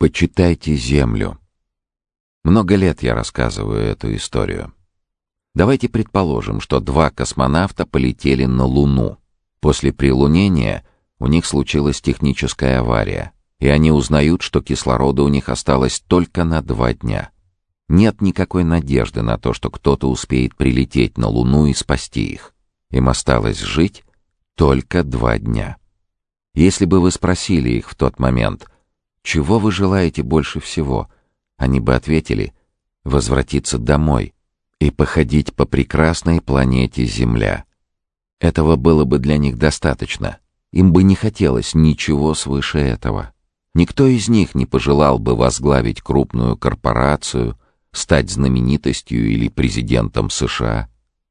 Почитайте Землю. Много лет я рассказываю эту историю. Давайте предположим, что два космонавта полетели на Луну. После прилунения у них случилась техническая авария, и они узнают, что кислорода у них осталось только на два дня. Нет никакой надежды на то, что кто-то успеет прилететь на Луну и спасти их. Им осталось жить только два дня. Если бы вы спросили их в тот момент, чего вы желаете больше всего? Они бы ответили «возвратиться домой» и походить по прекрасной планете Земля. Этого было бы для них достаточно. Им бы не хотелось ничего свыше этого. Никто из них не пожелал бы возглавить крупную корпорацию, стать знаменитостью или президентом США.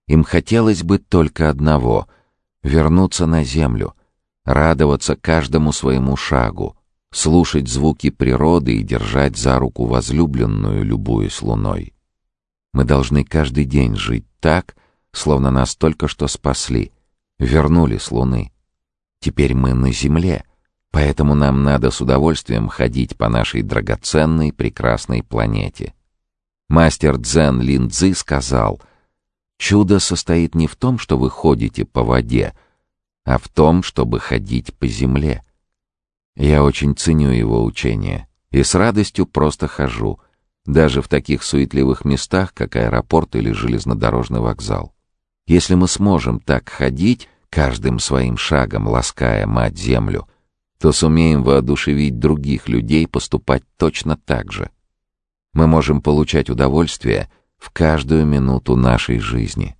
Им хотелось бы только одного — вернуться на Землю, радоваться каждому своему шагу, слушать звуки природы и держать за руку возлюбленную, любуясь луной. Мы должны каждый день жить так, словно нас только что спасли, вернули с луны. Теперь мы на земле, поэтому нам надо с удовольствием ходить по нашей драгоценной прекрасной планете. Мастер Дзен Лин Цзы сказал, «Чудо состоит не в том, что вы ходите по воде, а в том, чтобы ходить по земле». Я очень ценю его учение и с радостью просто хожу, даже в таких суетливых местах, как аэропорт или железнодорожный вокзал. Если мы сможем так ходить, каждым своим шагом лаская мать-землю, то сумеем воодушевить других людей поступать точно так же. Мы можем получать удовольствие в каждую минуту нашей жизни.